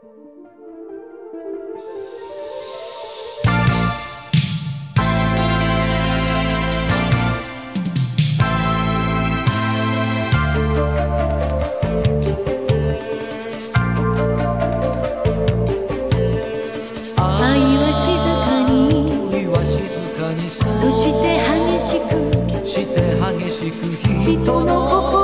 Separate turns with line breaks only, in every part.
そして激しく。
して激しく
人
人
の心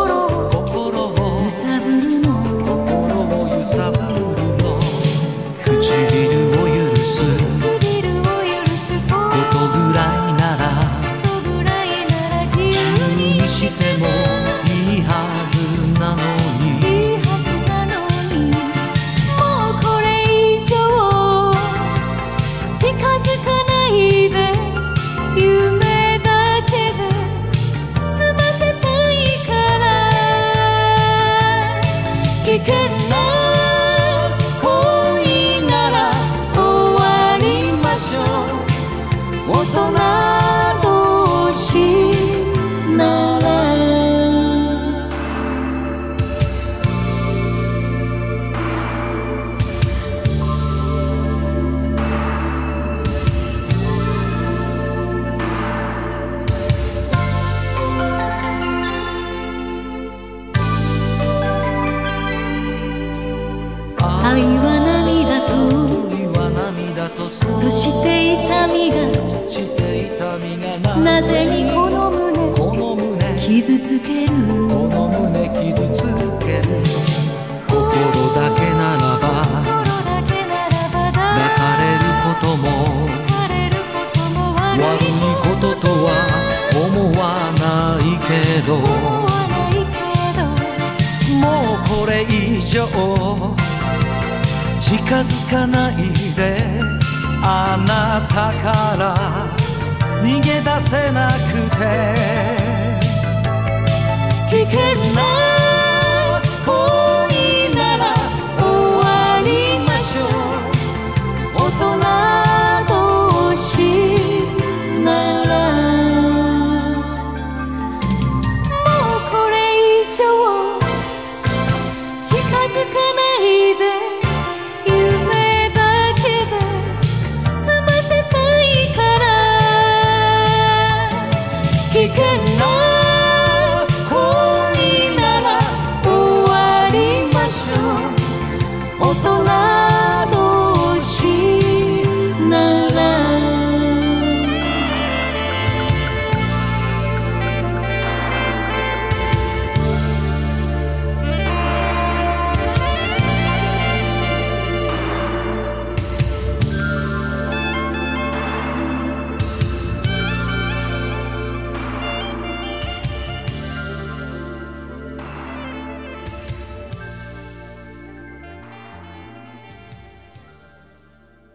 そ
そして痛みがなぜにこの胸
この胸
傷つける？
この胸傷つける心だけならば
心だけならば
抱かれることも
悪
悪
い
いこととは思わないけど
思わないけど。
もうこれ以上近づかないで。あなたから逃げ出せなくて。危険な恋なら終わりましょう。
大人同士ならもうこれ以上近づかないで。